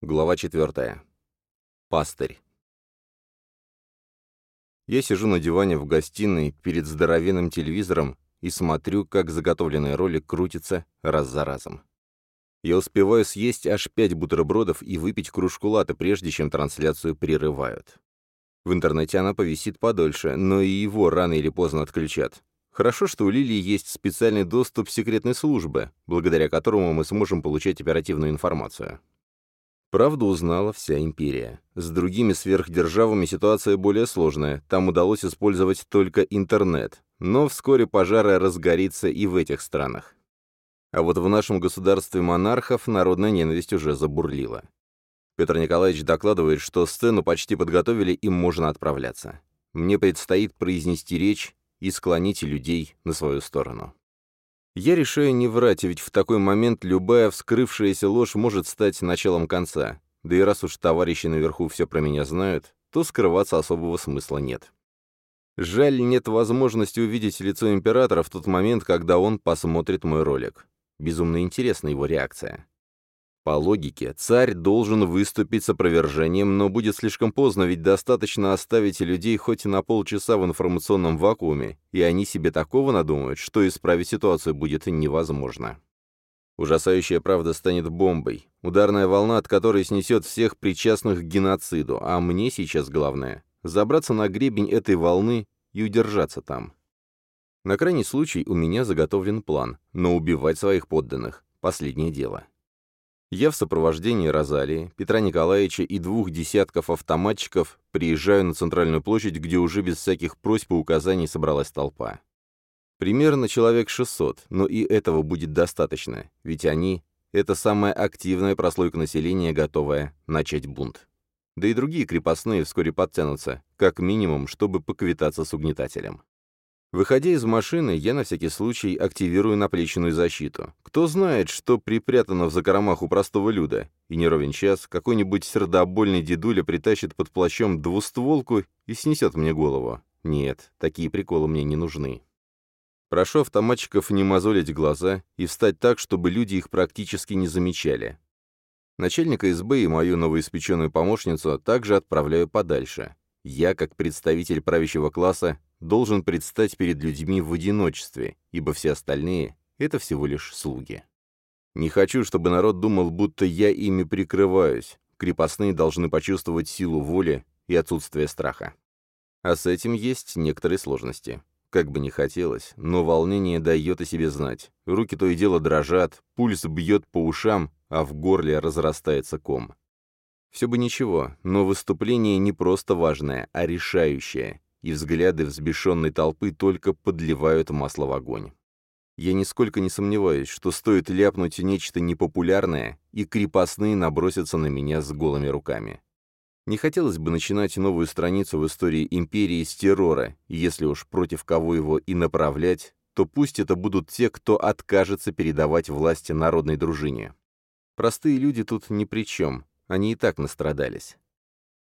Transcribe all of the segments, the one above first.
Глава 4. Пастырь. Я сижу на диване в гостиной перед здоровенным телевизором и смотрю, как заготовленный ролик крутится раз за разом. Я успеваю съесть аж пять бутербродов и выпить кружку латы, прежде чем трансляцию прерывают. В интернете она повисит подольше, но и его рано или поздно отключат. Хорошо, что у Лилии есть специальный доступ секретной службы, благодаря которому мы сможем получать оперативную информацию. Правду узнала вся империя. С другими сверхдержавами ситуация более сложная, там удалось использовать только интернет, но вскоре пожара разгорится и в этих странах. А вот в нашем государстве монархов народная ненависть уже забурлила. Петр Николаевич докладывает, что сцену почти подготовили, и можно отправляться. Мне предстоит произнести речь и склонить людей на свою сторону. Я решаю не врать, ведь в такой момент любая вскрывшаяся ложь может стать началом конца. Да и раз уж товарищи наверху все про меня знают, то скрываться особого смысла нет. Жаль, нет возможности увидеть лицо императора в тот момент, когда он посмотрит мой ролик. Безумно интересна его реакция. По логике, царь должен выступить с опровержением, но будет слишком поздно, ведь достаточно оставить людей хоть на полчаса в информационном вакууме, и они себе такого надумают, что исправить ситуацию будет невозможно. Ужасающая правда станет бомбой, ударная волна, от которой снесет всех причастных к геноциду, а мне сейчас главное — забраться на гребень этой волны и удержаться там. На крайний случай у меня заготовлен план, но убивать своих подданных — последнее дело. Я в сопровождении Розалии, Петра Николаевича и двух десятков автоматчиков приезжаю на центральную площадь, где уже без всяких просьб и указаний собралась толпа. Примерно человек 600, но и этого будет достаточно, ведь они — это самая активная прослойка населения, готовая начать бунт. Да и другие крепостные вскоре подтянутся, как минимум, чтобы поквитаться с угнетателем. Выходя из машины, я на всякий случай активирую наплечную защиту. Кто знает, что припрятано в закромах у простого люда, и не ровен час какой-нибудь сердобольный дедуля притащит под плащом двустволку и снесет мне голову. Нет, такие приколы мне не нужны. Прошу автоматчиков не мозолить глаза и встать так, чтобы люди их практически не замечали. Начальника СБ и мою новоиспеченную помощницу также отправляю подальше. Я, как представитель правящего класса, должен предстать перед людьми в одиночестве, ибо все остальные — это всего лишь слуги. Не хочу, чтобы народ думал, будто я ими прикрываюсь. Крепостные должны почувствовать силу воли и отсутствие страха. А с этим есть некоторые сложности. Как бы ни хотелось, но волнение дает о себе знать. Руки то и дело дрожат, пульс бьет по ушам, а в горле разрастается ком. Все бы ничего, но выступление не просто важное, а решающее, и взгляды взбешенной толпы только подливают масло в огонь. Я нисколько не сомневаюсь, что стоит ляпнуть нечто непопулярное, и крепостные набросятся на меня с голыми руками. Не хотелось бы начинать новую страницу в истории империи с террора, если уж против кого его и направлять, то пусть это будут те, кто откажется передавать власти народной дружине. Простые люди тут ни при чем, они и так настрадались.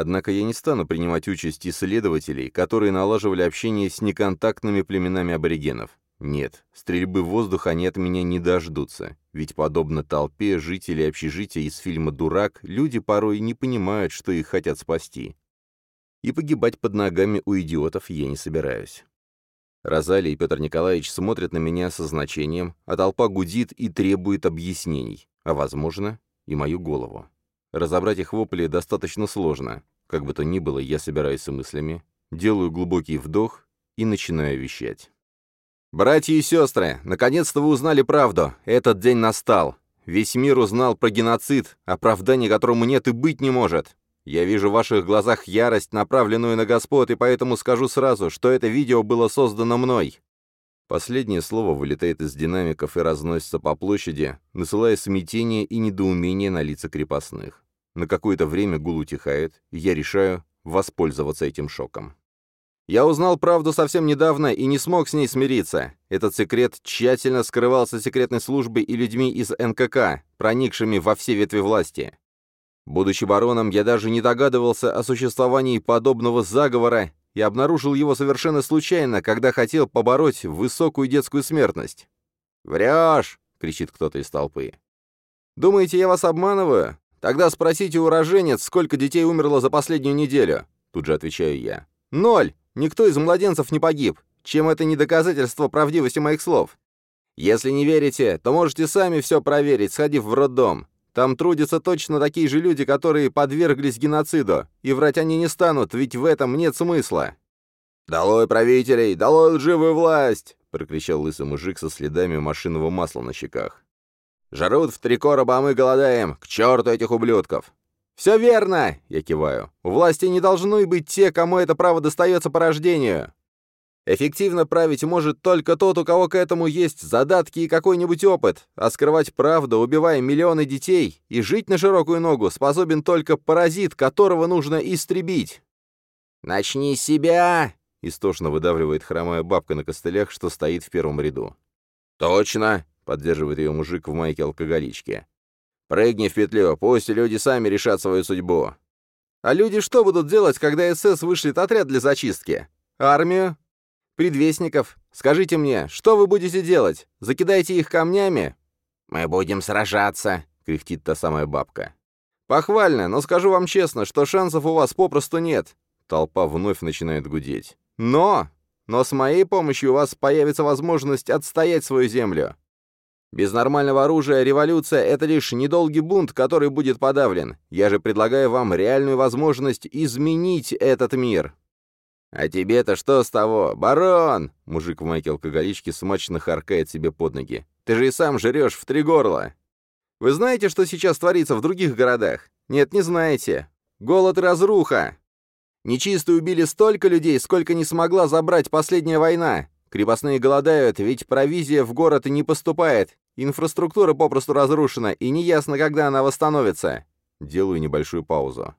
Однако я не стану принимать участь исследователей, которые налаживали общение с неконтактными племенами аборигенов. Нет, стрельбы в воздух они от меня не дождутся, ведь, подобно толпе жителей общежития из фильма «Дурак», люди порой не понимают, что их хотят спасти. И погибать под ногами у идиотов я не собираюсь. Розалия и Петр Николаевич смотрят на меня со значением, а толпа гудит и требует объяснений, а, возможно, и мою голову. Разобрать их вопли достаточно сложно. Как бы то ни было, я собираюсь с мыслями, делаю глубокий вдох и начинаю вещать. «Братья и сестры, наконец-то вы узнали правду. Этот день настал. Весь мир узнал про геноцид, оправдания которому нет и быть не может. Я вижу в ваших глазах ярость, направленную на господ, и поэтому скажу сразу, что это видео было создано мной». Последнее слово вылетает из динамиков и разносится по площади, насылая смятение и недоумение на лица крепостных. На какое-то время гул утихает, и я решаю воспользоваться этим шоком. Я узнал правду совсем недавно и не смог с ней смириться. Этот секрет тщательно скрывался секретной службой и людьми из НКК, проникшими во все ветви власти. Будучи бароном, я даже не догадывался о существовании подобного заговора и обнаружил его совершенно случайно, когда хотел побороть высокую детскую смертность. «Врешь!» — кричит кто-то из толпы. «Думаете, я вас обманываю? Тогда спросите у роженец, сколько детей умерло за последнюю неделю. Тут же отвечаю я. Ноль! Никто из младенцев не погиб. Чем это не доказательство правдивости моих слов? Если не верите, то можете сами все проверить, сходив в роддом. Там трудятся точно такие же люди, которые подверглись геноциду, и врать они не станут, ведь в этом нет смысла. «Долой правителей! Долой лживую власть!» — прокричал лысый мужик со следами машинного масла на щеках. «Жрут в три короба, а мы голодаем! К черту этих ублюдков!» «Все верно!» — я киваю. «У власти не должны быть те, кому это право достается по рождению. Эффективно править может только тот, у кого к этому есть задатки и какой-нибудь опыт, а скрывать правду, убивая миллионы детей, и жить на широкую ногу способен только паразит, которого нужно истребить. «Начни с себя!» — истошно выдавливает хромая бабка на костылях, что стоит в первом ряду. «Точно!» — поддерживает ее мужик в майке алкоголички. «Прыгни в петлю, пусть люди сами решат свою судьбу». «А люди что будут делать, когда СС вышлет отряд для зачистки? Армию? Предвестников. Скажите мне, что вы будете делать? Закидайте их камнями?» «Мы будем сражаться», — кряхтит та самая бабка. «Похвально, но скажу вам честно, что шансов у вас попросту нет». Толпа вновь начинает гудеть. «Но! Но с моей помощью у вас появится возможность отстоять свою землю. Без нормального оружия революция — это лишь недолгий бунт, который будет подавлен. Я же предлагаю вам реальную возможность изменить этот мир. «А тебе-то что с того? Барон!» Мужик в майке алкоголички смачно харкает себе под ноги. «Ты же и сам жрешь в три горла!» «Вы знаете, что сейчас творится в других городах? Нет, не знаете. Голод и разруха. Нечистые убили столько людей, сколько не смогла забрать последняя война. Крепостные голодают, ведь провизия в город не поступает. Инфраструктура попросту разрушена, и неясно, когда она восстановится». Делаю небольшую паузу.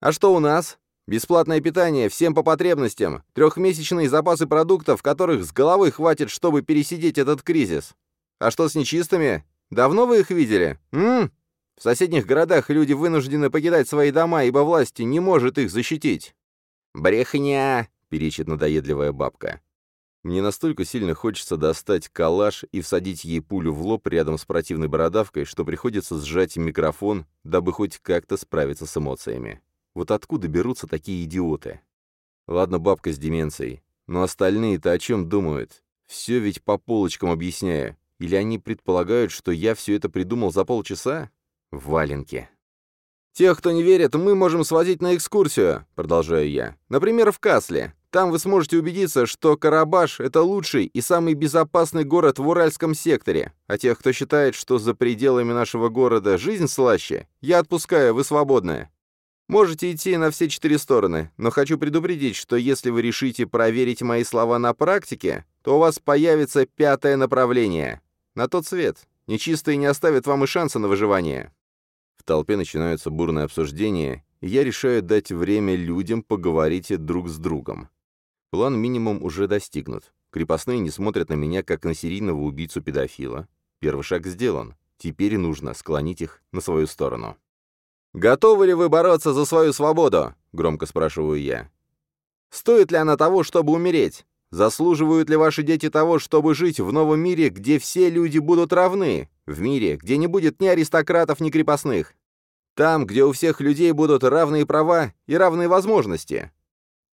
«А что у нас? Бесплатное питание всем по потребностям, трехмесячные запасы продуктов, которых с головой хватит, чтобы пересидеть этот кризис. А что с нечистыми? Давно вы их видели? М? В соседних городах люди вынуждены покидать свои дома, ибо власти не может их защитить. «Брехня!» — перечит надоедливая бабка. Мне настолько сильно хочется достать калаш и всадить ей пулю в лоб рядом с противной бородавкой, что приходится сжать микрофон, дабы хоть как-то справиться с эмоциями. Вот откуда берутся такие идиоты? Ладно, бабка с деменцией. Но остальные-то о чем думают? Все ведь по полочкам объясняю. Или они предполагают, что я все это придумал за полчаса? Валенки. «Тех, кто не верит, мы можем свозить на экскурсию», — продолжаю я. «Например, в Касле. Там вы сможете убедиться, что Карабаш — это лучший и самый безопасный город в Уральском секторе. А тех, кто считает, что за пределами нашего города жизнь слаще, я отпускаю, вы свободны. Можете идти на все четыре стороны, но хочу предупредить, что если вы решите проверить мои слова на практике, то у вас появится пятое направление. На тот свет. Нечистые не оставят вам и шанса на выживание. В толпе начинаются бурные обсуждения, и я решаю дать время людям поговорить друг с другом. План минимум уже достигнут. Крепостные не смотрят на меня, как на серийного убийцу-педофила. Первый шаг сделан. Теперь нужно склонить их на свою сторону. «Готовы ли вы бороться за свою свободу?» — громко спрашиваю я. «Стоит ли она того, чтобы умереть? Заслуживают ли ваши дети того, чтобы жить в новом мире, где все люди будут равны? В мире, где не будет ни аристократов, ни крепостных? Там, где у всех людей будут равные права и равные возможности?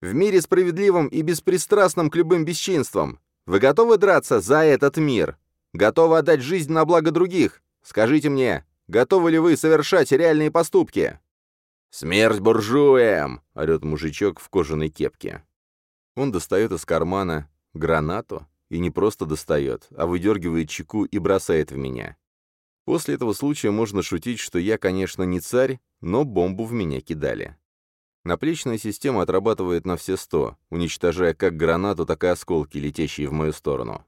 В мире справедливом и беспристрастном к любым бесчинствам? Вы готовы драться за этот мир? Готовы отдать жизнь на благо других? Скажите мне, Готовы ли вы совершать реальные поступки?» «Смерть буржуям!» — орёт мужичок в кожаной кепке. Он достает из кармана гранату, и не просто достает, а выдергивает чеку и бросает в меня. После этого случая можно шутить, что я, конечно, не царь, но бомбу в меня кидали. Наплечная система отрабатывает на все сто, уничтожая как гранату, так и осколки, летящие в мою сторону.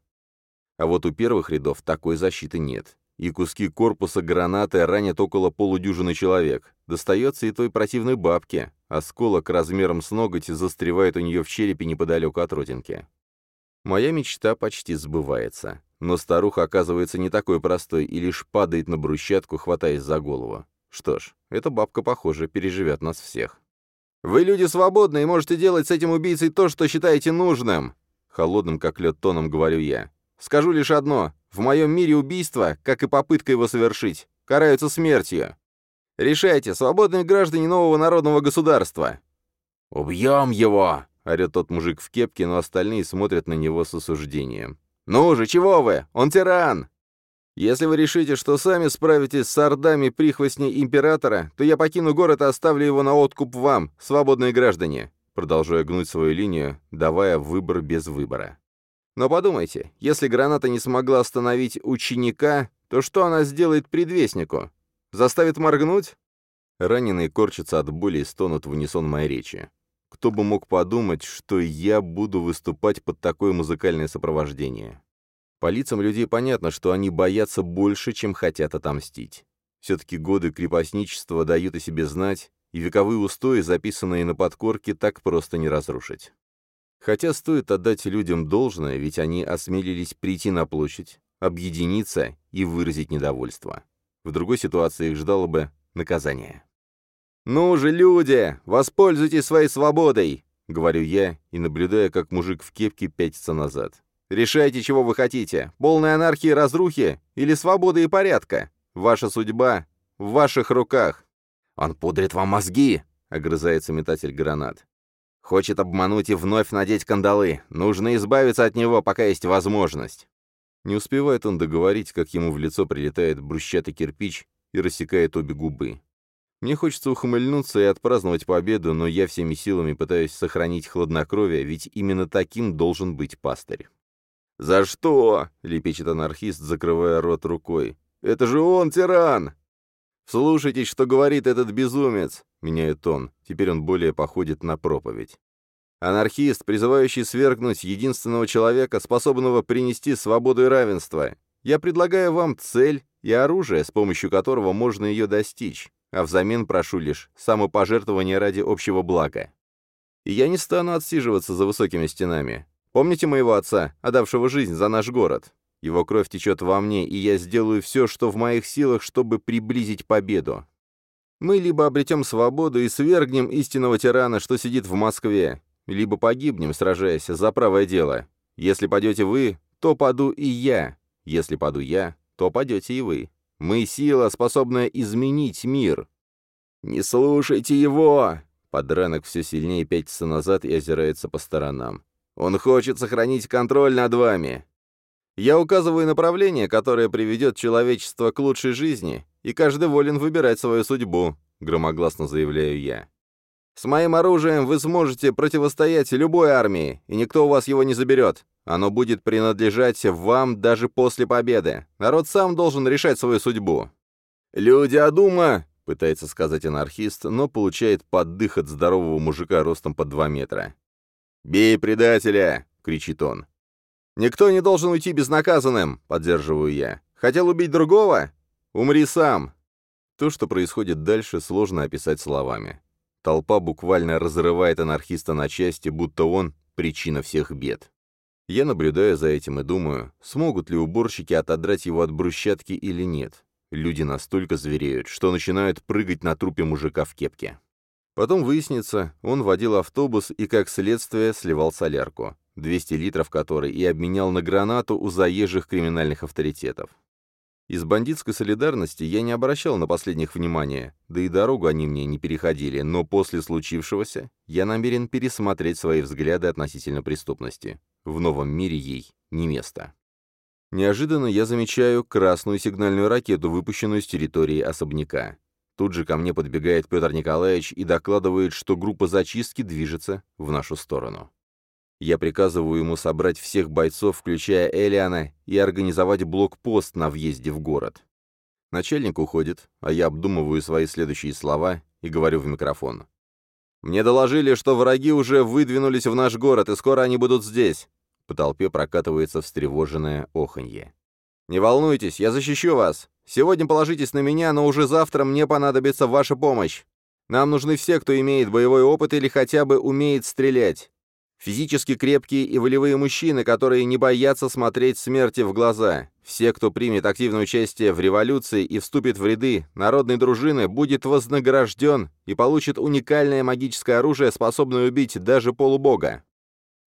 А вот у первых рядов такой защиты нет и куски корпуса гранаты ранят около полудюжины человек. Достается и той противной бабке. Осколок размером с ноготь застревает у нее в черепе неподалеку от родинки. Моя мечта почти сбывается. Но старуха оказывается не такой простой и лишь падает на брусчатку, хватаясь за голову. Что ж, эта бабка, похоже, переживет нас всех. «Вы люди свободны и можете делать с этим убийцей то, что считаете нужным!» Холодным, как лед, тоном говорю я. «Скажу лишь одно. В моем мире убийство, как и попытка его совершить, караются смертью. Решайте, свободные граждане нового народного государства!» «Убьем его!» — орет тот мужик в кепке, но остальные смотрят на него с осуждением. «Ну же, чего вы? Он тиран!» «Если вы решите, что сами справитесь с ордами прихвостней императора, то я покину город и оставлю его на откуп вам, свободные граждане», продолжая гнуть свою линию, давая выбор без выбора. «Но подумайте, если граната не смогла остановить ученика, то что она сделает предвестнику? Заставит моргнуть?» Раненые корчатся от боли и стонут в унисон моей речи. Кто бы мог подумать, что я буду выступать под такое музыкальное сопровождение. По лицам людей понятно, что они боятся больше, чем хотят отомстить. Все-таки годы крепостничества дают о себе знать, и вековые устои, записанные на подкорке, так просто не разрушить. Хотя стоит отдать людям должное, ведь они осмелились прийти на площадь, объединиться и выразить недовольство. В другой ситуации их ждало бы наказание. «Ну же, люди, воспользуйтесь своей свободой!» — говорю я и наблюдая, как мужик в кепке пятится назад. «Решайте, чего вы хотите. Полной анархии и разрухи или свободы и порядка? Ваша судьба в ваших руках». «Он пудрит вам мозги!» — огрызается метатель гранат. «Хочет обмануть и вновь надеть кандалы. Нужно избавиться от него, пока есть возможность». Не успевает он договорить, как ему в лицо прилетает брусчатый кирпич и рассекает обе губы. Мне хочется ухмыльнуться и отпраздновать победу, но я всеми силами пытаюсь сохранить хладнокровие, ведь именно таким должен быть пастырь. «За что?» — лепечет анархист, закрывая рот рукой. «Это же он, тиран!» «Слушайте, что говорит этот безумец!» — меняет он. Теперь он более походит на проповедь. «Анархист, призывающий свергнуть единственного человека, способного принести свободу и равенство. Я предлагаю вам цель и оружие, с помощью которого можно ее достичь а взамен прошу лишь самопожертвование ради общего блага. И я не стану отсиживаться за высокими стенами. Помните моего отца, отдавшего жизнь за наш город? Его кровь течет во мне, и я сделаю все, что в моих силах, чтобы приблизить победу. Мы либо обретем свободу и свергнем истинного тирана, что сидит в Москве, либо погибнем, сражаясь за правое дело. Если падете вы, то паду и я. Если паду я, то падете и вы. Мы — сила, способная изменить мир. «Не слушайте его!» Подранок все сильнее пятится назад и озирается по сторонам. «Он хочет сохранить контроль над вами!» Я указываю направление, которое приведет человечество к лучшей жизни, и каждый волен выбирать свою судьбу, громогласно заявляю я. С моим оружием вы сможете противостоять любой армии, и никто у вас его не заберет. Оно будет принадлежать вам даже после победы. Народ сам должен решать свою судьбу». «Люди Адума!» — пытается сказать анархист, но получает поддых от здорового мужика ростом под два метра. «Бей предателя!» — кричит он. «Никто не должен уйти безнаказанным!» — поддерживаю я. «Хотел убить другого? Умри сам!» То, что происходит дальше, сложно описать словами. Толпа буквально разрывает анархиста на части, будто он — причина всех бед. Я наблюдаю за этим и думаю, смогут ли уборщики отодрать его от брусчатки или нет. Люди настолько звереют, что начинают прыгать на трупе мужика в кепке. Потом выяснится, он водил автобус и, как следствие, сливал солярку, 200 литров которой и обменял на гранату у заезжих криминальных авторитетов. Из бандитской солидарности я не обращал на последних внимания, да и дорогу они мне не переходили, но после случившегося я намерен пересмотреть свои взгляды относительно преступности. В новом мире ей не место. Неожиданно я замечаю красную сигнальную ракету, выпущенную с территории особняка. Тут же ко мне подбегает Петр Николаевич и докладывает, что группа зачистки движется в нашу сторону. Я приказываю ему собрать всех бойцов, включая Элиана, и организовать блокпост на въезде в город. Начальник уходит, а я обдумываю свои следующие слова и говорю в микрофон. «Мне доложили, что враги уже выдвинулись в наш город, и скоро они будут здесь». По толпе прокатывается встревоженное оханье. «Не волнуйтесь, я защищу вас. Сегодня положитесь на меня, но уже завтра мне понадобится ваша помощь. Нам нужны все, кто имеет боевой опыт или хотя бы умеет стрелять. Физически крепкие и волевые мужчины, которые не боятся смотреть смерти в глаза. Все, кто примет активное участие в революции и вступит в ряды народной дружины, будет вознагражден и получит уникальное магическое оружие, способное убить даже полубога.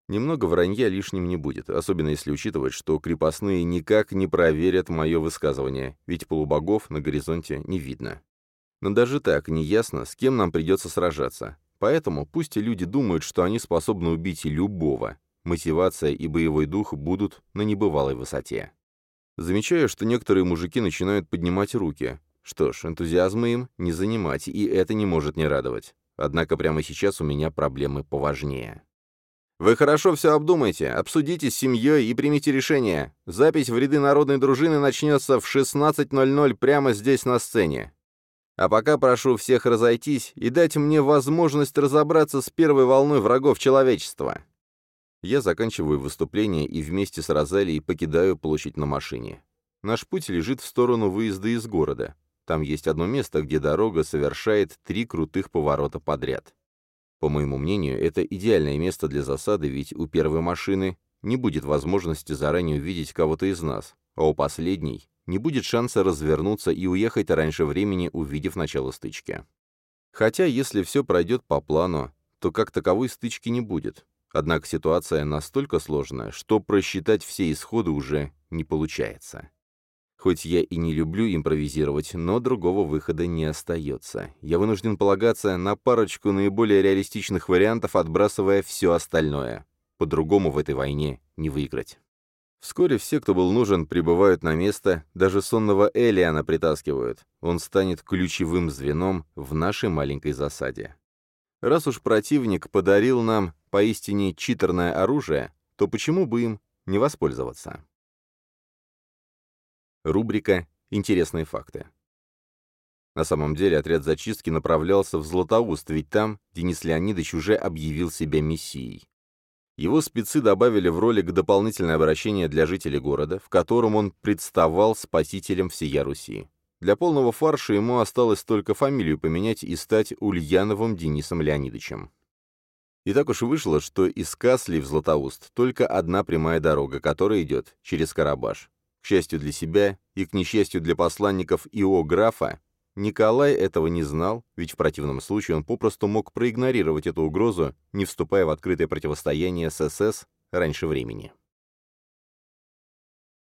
Немного вранья лишним не будет, особенно если учитывать, что крепостные никак не проверят мое высказывание, ведь полубогов на горизонте не видно. Но даже так неясно, с кем нам придется сражаться. Поэтому пусть и люди думают, что они способны убить любого. Мотивация и боевой дух будут на небывалой высоте. Замечаю, что некоторые мужики начинают поднимать руки. Что ж, энтузиазма им не занимать, и это не может не радовать. Однако прямо сейчас у меня проблемы поважнее. Вы хорошо все обдумайте, обсудите с семьей и примите решение. Запись в ряды народной дружины начнется в 16.00 прямо здесь на сцене. А пока прошу всех разойтись и дать мне возможность разобраться с первой волной врагов человечества. Я заканчиваю выступление и вместе с Розалией покидаю площадь на машине. Наш путь лежит в сторону выезда из города. Там есть одно место, где дорога совершает три крутых поворота подряд. По моему мнению, это идеальное место для засады, ведь у первой машины не будет возможности заранее увидеть кого-то из нас, а у последней не будет шанса развернуться и уехать раньше времени, увидев начало стычки. Хотя, если все пройдет по плану, то как таковой стычки не будет. Однако ситуация настолько сложная, что просчитать все исходы уже не получается. Хоть я и не люблю импровизировать, но другого выхода не остается. Я вынужден полагаться на парочку наиболее реалистичных вариантов, отбрасывая все остальное. По-другому в этой войне не выиграть. Вскоре все, кто был нужен, прибывают на место, даже сонного Элиана притаскивают. Он станет ключевым звеном в нашей маленькой засаде. Раз уж противник подарил нам поистине читерное оружие, то почему бы им не воспользоваться? Рубрика «Интересные факты». На самом деле отряд зачистки направлялся в Златоуст, ведь там Денис Леонидович уже объявил себя мессией. Его спецы добавили в ролик дополнительное обращение для жителей города, в котором он представал спасителем всея Руси. Для полного фарша ему осталось только фамилию поменять и стать Ульяновым Денисом Леонидовичем. И так уж вышло, что из Касли в Златоуст только одна прямая дорога, которая идет через Карабаш. К счастью для себя и к несчастью для посланников Ио графа, Николай этого не знал, ведь в противном случае он попросту мог проигнорировать эту угрозу, не вступая в открытое противостояние с СС раньше времени.